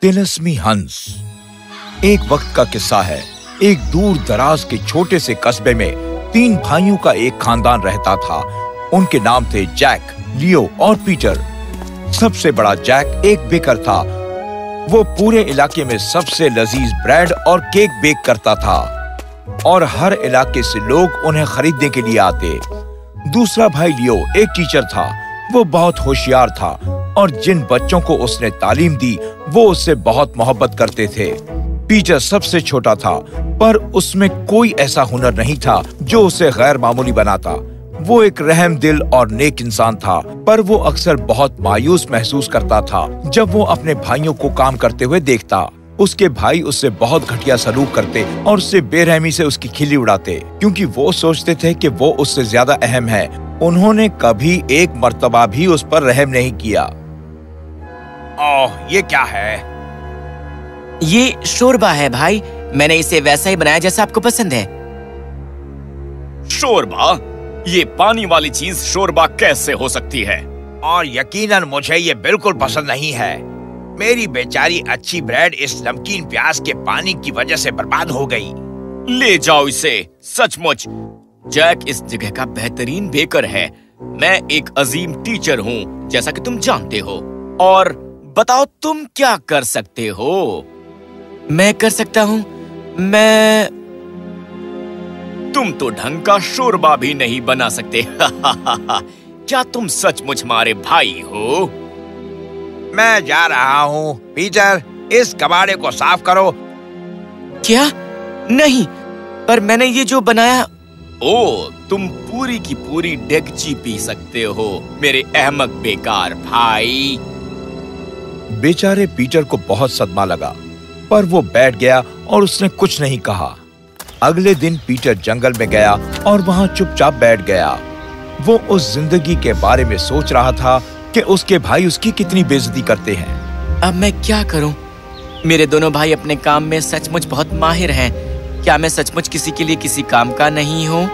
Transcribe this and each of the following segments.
तिलस्मी हंस। एक वक्त का किस्सा है। एक दूर दराज के छोटे से कस्बे में तीन भाइयों का एक खानदान रहता था। उनके नाम थे जैक, लियो और पीटर। सबसे बड़ा जैक एक बेकर था। वो पूरे इलाके में सबसे लजीज ब्रेड और केक बेक करता था। और हर इलाके से लोग उन्हें खरीदने के लिए आते। दूसरा भाई लियो एक टीचर था। वो बहुत होशियार था। और जिन बच्चों को उसने तालीम दी, वो उससे बहुत मोहब्बत करते थे। पीटर सबसे छोटा था, पर उसमें कोई ऐसा हुनर नहीं था जो उसे गैर मामूली बनाता। वो एक रहम दिल और नेक इंसान था, पर वो अक्सर बहुत मायूस महसूस करता था जब वो अपने भाइयों को काम करते हुए देखता। उसके भाई उससे बहुत घटिया सलूक करते और उससे बेरहमी से उसकी खिली उड़ाते, क्योंकि वो सोचते थे कि वो उससे ज़्यादा अहम है। उन्होंने कभी एक मर्तबा भी उस पर रहम नहीं किया। ओह ये क्या है? ये शोरबा है भाई। मैंने इसे वैसा ही बनाया जैसा आपको पसंद है। शोरबा? ये पानी वाली चीज़ शोरबा कैसे हो सकती है? और यकीनन मुझे ये बिल्कुल पसंद नहीं है। मेरी बेचारी अच्छी ब्रेड इस नमकीन प्याज के पानी की वजह से बर्बाद हो गई। ले जाओ इसे। सचमुच जैक इस जगह का बेहतरीन बेकर है। मैं एक अजीम टीचर हूँ जैसा कि तुम जानते हो। और बताओ तुम क्या कर सकते हो? मैं कर सकता हूँ। मैं तुम तो ढंग का शोरबा भी नहीं बना सकते। क्या तुम सचमुच हमारे भाई हो? मैं जा रहा हूँ पीटर। इस कबाड़े को साफ़ करो। क्या? नहीं पर मैंने ये जो बनाया ओ तुम पूरी की पूरी डेगची पी सकते हो मेरे अहमक बेकार भाई। बेचारे पीटर को बहुत सदमा लगा पर वो बैठ गया और उसने कुछ नहीं कहा अगले दिन पीटर जंगल में गया और वहाँ चुपचाप बैठ गया वो उस ज़िंदगी के बारे में सोच रहा था कि उसके भाई उसकी कितनी बेइज्जती करते हैं अब मैं क्या करूँ? मेरे दोनों भाई अपने काम में सचमुच बहुत माहिर हैं। क्या मैं सचमुच किसी के लिए किसी काम का नहीं हूँ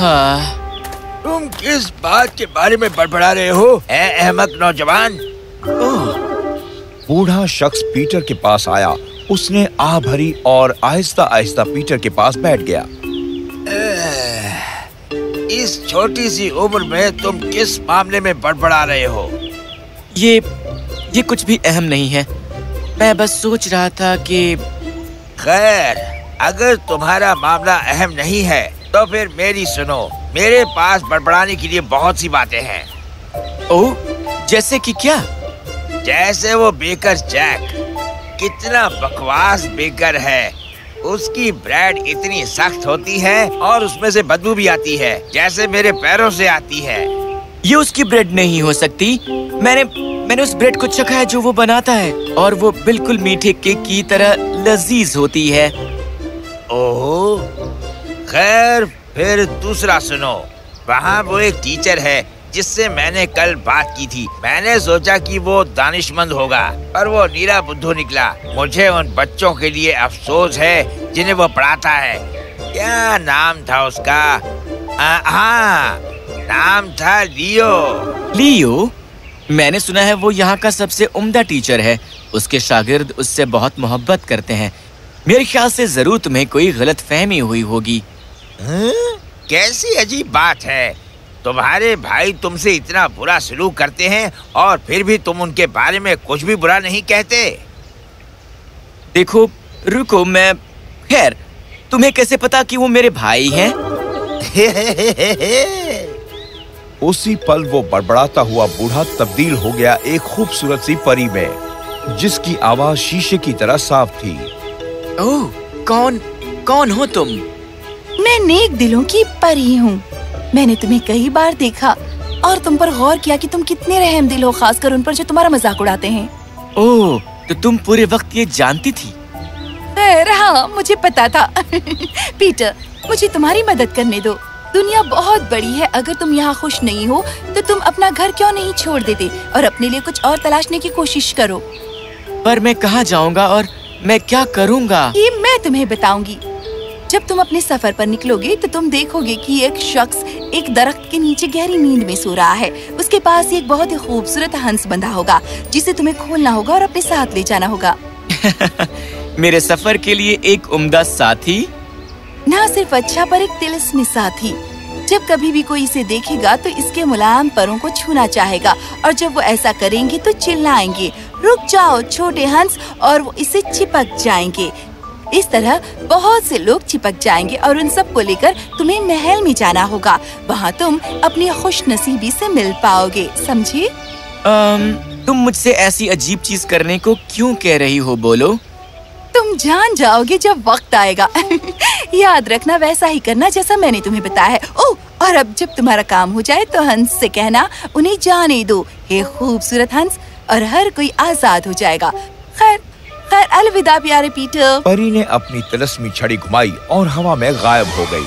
हाँ। तुम किस बात के बारे में बड़बड़ा रहे हो अहमद नौजवान बूढ़ा शख्स पीटर के पास आया। उसने आह भरी और आहिस्ता आहिस्ता पीटर के पास बैठ गया। इस छोटी सी उम्र में तुम किस मामले में बड़बड़ा रहे हो? ये ये कुछ भी अहम नहीं है। मैं बस सोच रहा था कि खैर अगर तुम्हारा मामला अहम नहीं है तो फिर मेरी सुनो। मेरे पास बड़बड़ाने के लिए बहुत सी बातें हैं। ओ जैसे कि क्या? जैसे वो बेकर जैक। कितना बकवास बेकर है। उसकी ब्रेड इतनी सख्त होती है और उसमें से बदबू भी आती है जैसे मेरे पैरों से आती है। ये उसकी ब्रेड नहीं हो सकती। मैंने मैंने उस ब्रेड को चखा है जो वो बनाता है और वो बिल्कुल मीठे केक की तरह लजीज होती है। ओह खैर फिर दूसरा सुनो। वहाँ वो एक टीचर है जिससे मैंने कल बात की थी। मैंने सोचा कि वो दानिशमंद होगा पर वो नीरा बुद्धू निकला। मुझे उन बच्चों के लिए अफसोस है जिन्हें वो पढ़ाता है। क्या नाम था उसका? हाँ नाम था लियो। लियो? मैंने सुना है वो यहाँ का सबसे उम्दा टीचर है। उसके शागिर्द उससे बहुत मोहब्बत करते हैं। मेरे ख्याल से ज़रूर तुम्हें कोई गलत फहमी हुई होगी। हाँ? कैसी अजीब बात है। तुम्हारे भाई तुमसे इतना बुरा सलूक करते हैं और फिर भी तुम उनके बारे में कुछ भी बुरा नहीं कहते। देखो रुको मैं खैर तुम्हें कैसे पता कि वो मेरे भाई हैं? उसी पल वो बड़बड़ाता हुआ बूढ़ा तब्दील हो गया एक खूबसूरत सी परी में जिसकी आवाज़ शीशे की तरह साफ़ थी। ओह कौन कौन हो तुम? मैं नेक दिलों की परी हूँ। मैंने तुम्हें कई बार देखा और तुम पर गौर किया कि तुम कितने रहम दिल हो खासकर उन पर जो तुम्हारा मज़ाक उड़ाते हैं। ओह तो तुम पूरे वक्त ये जानती थी? हाँ मुझे पता था। पीटर मुझे तुम्हारी मदद करने दो। दुनिया बहुत बड़ी है। अगर तुम यहाँ खुश नहीं हो तो तुम अपना घर क्यों नहीं छोड़ देते? और अपने लिए कुछ और तलाशने की कोशिश करो। पर मैं कहाँ जाऊँगा और मैं क्या करूँगा? ये मैं तुम्हें बताऊँगी। जब तुम अपने सफ़र पर निकलोगे तो तुम देखोगे कि एक शख्स एक दरख्त के नीचे गहरी नींद में सो रहा है। उसके पास एक बहुत ही खूबसूरत हंस बंधा होगा जिसे तुम्हें खोलना होगा और अपने साथ ले जाना होगा। मेरे सफ़र के लिए एक उम्दा साथी? न सिर्फ़ अच्छा पर एक तिलस्मी साथी। जब कभी भी कोई इसे देखेगा तो इसके मुलायम परों को छूना चाहेगा और जब वो ऐसा करेंगे तो चिल्लाएँगे रुक जाओ छोटे हंस और वो इसे चिपक जाएँगे। इस तरह बहुत से लोग चिपक जाएँगे और उन सबको लेकर तुम्हें महल में जाना होगा। वहाँ तुम अपनी खुश नसीबी से मिल पाओगे समझे? तुम मुझसे ऐसी अजीब चीज़ करने को क्यों कह रही हो बोलो? तुम जान जाओगे जब वक्त आएगा। याद रखना वैसा ही करना जैसा मैंने तुम्हें बताया है। ओ और अब जब तुम्हारा काम हो जाए तो हंस से कहना उन्हें जाने दो। हे खूबसूरत हंस और हर कोई आज़ाद हो जाएगा। खैर खैर, अलविदा प्यारे पीटर। परी ने अपनी तिलस्मी छड़ी घुमाई और हवा में गायब हो गई।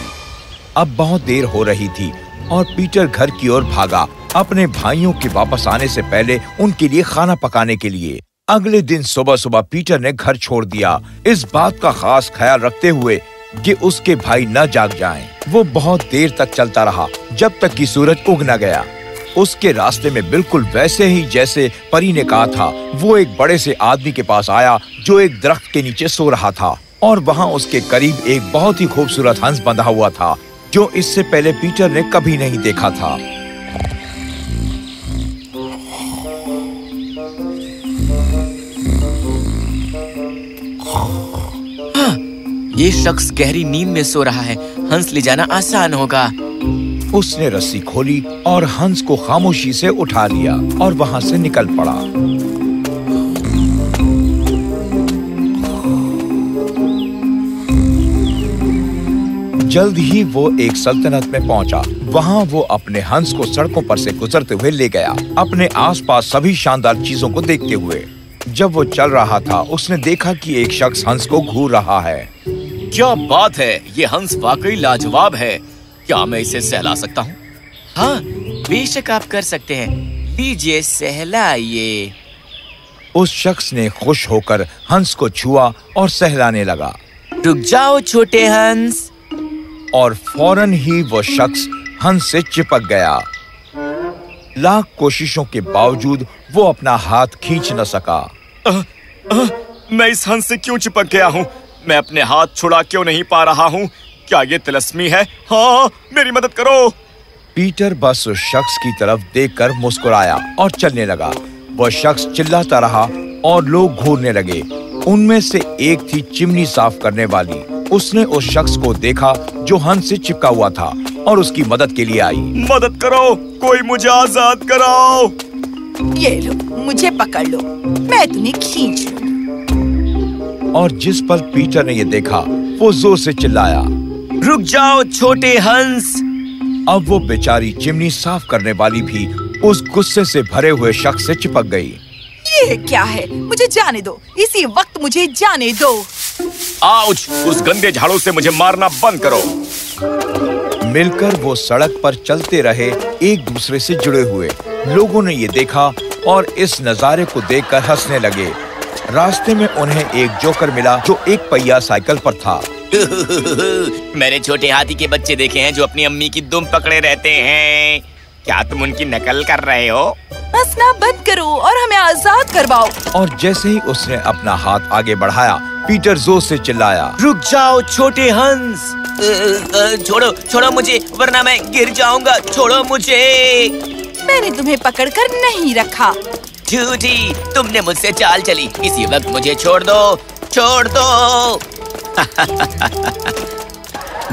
अब बहुत देर हो रही थी और पीटर घर की ओर भागा, अपने भाइयों के वापस आने से पहले उनके लिए खाना पकाने के लिए। अगले दिन सुबह सुबह पीटर ने घर छोड़ दिया। इस बात का खास ख्याल रखते हुए कि उसके भाई न जाग जाएँ। वो बहुत देर तक चलता रहा, जब तक कि सूरज उग न गया। उसके रास्ते में बिल्कुल वैसे ही जैसे परी ने कहा था वो एक बड़े से आदमी के पास आया जो एक दरख्त के नीचे सो रहा था और वहाँ उसके करीब एक बहुत ही खूबसूरत हंस बंधा हुआ था जो इससे पहले पीटर ने कभी नहीं देखा था। हाँ, ये शख्स गहरी नींद में सो रहा है। हंस ले जाना आसान होगा। उसने रस्सी खोली और हंस को खामोशी से उठा लिया और वहाँ से निकल पड़ा। जल्द ही वो एक सल्तनत में पहुँचा। वहाँ वो अपने हंस को सड़कों पर से गुजरते हुए ले गया। अपने आसपास सभी शानदार चीज़ों को देखते हुए। जब वो चल रहा था, उसने देखा कि एक शख्स हंस को घूर रहा है। क्या बात है? ये हंस वाकई लाजवाब है। क्या मैं इसे सहला सकता हूँ? हाँ बेशक आप कर सकते हैं। लीजिए सहलाइए। उस शख्स ने खुश होकर हंस को छुआ और सहलाने लगा। रुक जाओ छोटे हंस। और फ़ौरन ही वो शख्स हंस से चिपक गया। लाख कोशिशों के बावजूद वो अपना हाथ खींच न सका। आ, आ, मैं इस हंस से क्यों चिपक गया हूँ? मैं अपने हाथ छुड़ा क्यों नहीं पा रहा हूँ? क्या ये तिलस्मी है? हाँ मेरी मदद करो। पीटर बस उस शख्स की तरफ़ देखकर मुस्कुराया और चलने लगा। वह शख्स चिल्लाता रहा और लोग घूरने लगे। उनमें से एक थी चिमनी साफ़ करने वाली। उसने उस शख्स को देखा जो हंस से चिपका हुआ था और उसकी मदद के लिए आई। मदद करो कोई मुझे आज़ाद कराओ। ये लो मुझे पकड़ लो। मैं तुम्हें खींच लूँ। और जिस पल पीटर ने ये देखा वो ज़ोर से चिल्लाया। रुक जाओ छोटे हंस। अब वो बेचारी चिमनी साफ़ करने वाली भी उस गुस्से से भरे हुए शख्स से चिपक गई। ये क्या है? मुझे जाने दो। इसी वक्त मुझे जाने दो। आउच उस गंदे झाड़ू से मुझे मारना बंद करो। मिलकर वो सड़क पर चलते रहे एक दूसरे से जुड़े हुए। लोगों ने ये देखा और इस नजारे को देखकर हंसने लगे। रास्ते में उन्हें एक जोकर मिला जो एक पहिया साइकिल पर था। मैंने छोटे हाथी के बच्चे देखे हैं जो अपनी अम्मी की दुम पकड़े रहते हैं। क्या तुम उनकी नकल कर रहे हो? हंसना बंद करो और हमें आज़ाद करवाओ। और जैसे ही उसने अपना हाथ आगे बढ़ाया पीटर ज़ोर से चिल्लाया रुक जाओ छोटे हंस! छोड़ो छोड़ो मुझे वरना मैं गिर जाऊँगा छोड़ो मुझे। मैंने तुम्हें पकड़कर नहीं रखा। झूठी तुमने मुझसे चाल चली। इसी वक्त मुझे छोड़ दो छोड़ दो।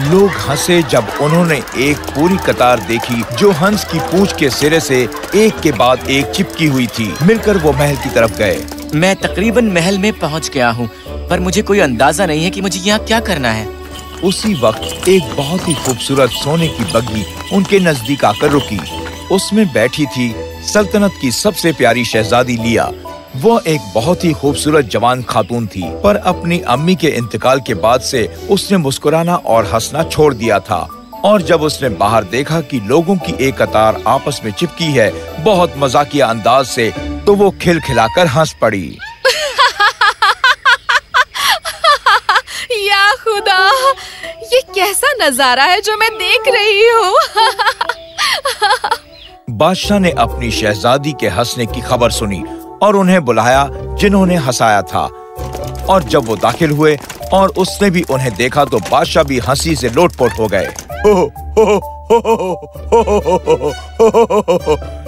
लोग हंसे जब उन्होंने एक पूरी कतार देखी जो हंस की पूंछ के सिरे से एक के बाद एक चिपकी हुई थी। मिलकर वो महल की तरफ़ गए। मैं तकरीबन महल में पहुँच गया हूँ पर मुझे कोई अंदाज़ा नहीं है कि मुझे यहाँ क्या करना है। उसी वक्त एक बहुत ही खूबसूरत सोने की बग्गी उनके नज़दीक आकर रुकी। उसमें बैठी थी सल्तनत की सबसे प्यारी शहजादी लिया। वो एक बहुत ही खूबसूरत जवान खातून थी पर अपनी अम्मी के इंतकाल के बाद से उसने मुस्कुराना और हंसना छोड़ दिया था। और जब उसने बाहर देखा कि लोगों की एक कतार आपस में चिपकी है बहुत मजाकिया अंदाज से तो वो खिलखिलाकर हंस पड़ी। या खुदा ये कैसा नज़ारा है जो मैं देख रही हूँ? बादशाह ने अपनी शहजादी के हंसने की खबर सुनी और उन्हें बुलाया जिन्होंने हंसाया था और जब वो दाखिल हुए और उसने भी उन्हें देखा तो बादशाह भी हँसी से लोटपोट हो गए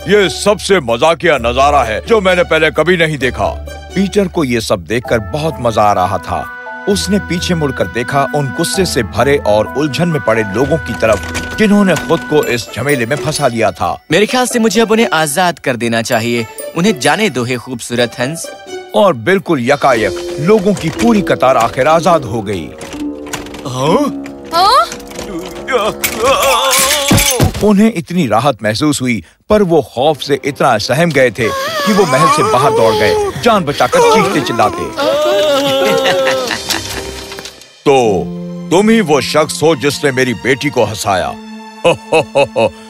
ये सबसे मजाकिया नज़ारा है जो मैंने पहले कभी नहीं देखा पीटर को ये सब देखकर बहुत मज़ा आ रहा था उसने पीछे मुड़कर देखा उन गुस्से से भरे और उलझन में पड़े लोगों की तरफ़ जिन्होंने खुद को इस झमेले में फंसा लिया था मेरे ख्याल से मुझे अब उन्हें आज़ाद कर देना चाहिए उन्हें जाने दो है खूबसूरत हंस। और बिल्कुल यकायक लोगों की पूरी कतार आखिर आज़ाद हो गई। हाँ? उन्हें इतनी राहत महसूस हुई पर वो खौफ से इतना सहम गए थे कि वो महल से बाहर दौड़ गए जान बचाकर चीखते चिल्लाते। तो तुम ही वो शख्स हो जिसने मेरी बेटी को हंसाया।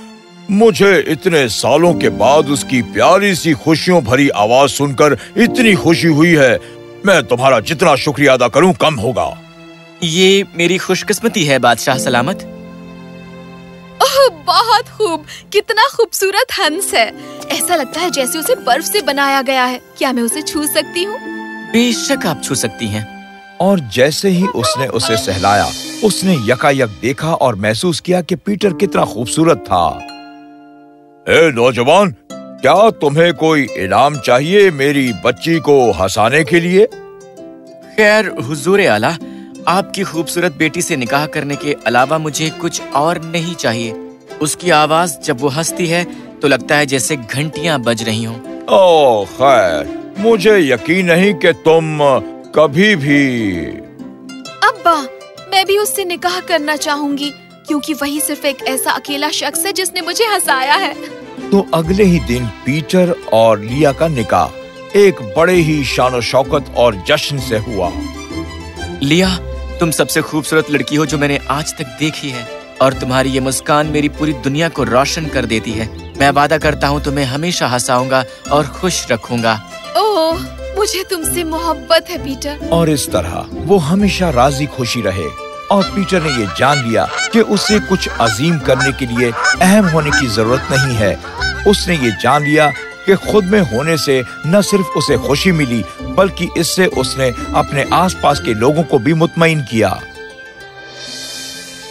मुझे इतने सालों के बाद उसकी प्यारी सी खुशियों भरी आवाज़ सुनकर इतनी खुशी हुई है। मैं तुम्हारा जितना शुक्रिया अदा करूँ कम होगा। ये मेरी खुशकिस्मती है बादशाह सलामत। ओह बहुत खूब। कितना खूबसूरत हंस है। ऐसा लगता है जैसे उसे बर्फ़ से बनाया गया है। क्या मैं उसे छू सकती हूँ? बेशक आप छू सकती हैं। और जैसे ही उसने उसे सहलाया उसने यकायक देखा और महसूस किया कि पीटर कितना खूबसूरत था। ए नौजवान क्या तुम्हें कोई इनाम चाहिए मेरी बच्ची को हंसाने के लिए? खैर हुजूर आला आपकी खूबसूरत बेटी से निकाह करने के अलावा मुझे कुछ और नहीं चाहिए। उसकी आवाज़ जब वो हंसती है तो लगता है जैसे घंटियाँ बज रही हों। ओ खैर मुझे यकीन नहीं कि तुम कभी भी अब्बा मैं भी उससे निकाह करना चाहूँगी क्योंकि वही सिर्फ़ एक ऐसा अकेला शख्स है जिसने मुझे हंसाया है। तो अगले ही दिन पीटर और लिया का निकाह एक बड़े ही शान शौकत और जश्न से हुआ। लिया तुम सबसे खूबसूरत लड़की हो जो मैंने आज तक देखी है और तुम्हारी ये मुस्कान मेरी पूरी दुनिया को रोशन कर देती है। मैं वादा करता हूँ तुम्हें हमेशा हंसाऊँगा और खुश रखूँगा। ओह मुझे तुमसे मोहब्बत है पीटर। और इस तरह वो हमेशा राज़ी खुशी रहे। और पीटर ने ये जान लिया कि उसे कुछ अजीम करने के लिए अहम होने की ज़रूरत नहीं है। उसने ये जान लिया कि खुद में होने से न सिर्फ़ उसे खुशी मिली, बल्कि इससे उसने अपने आसपास के लोगों को भी मुतमिन किया।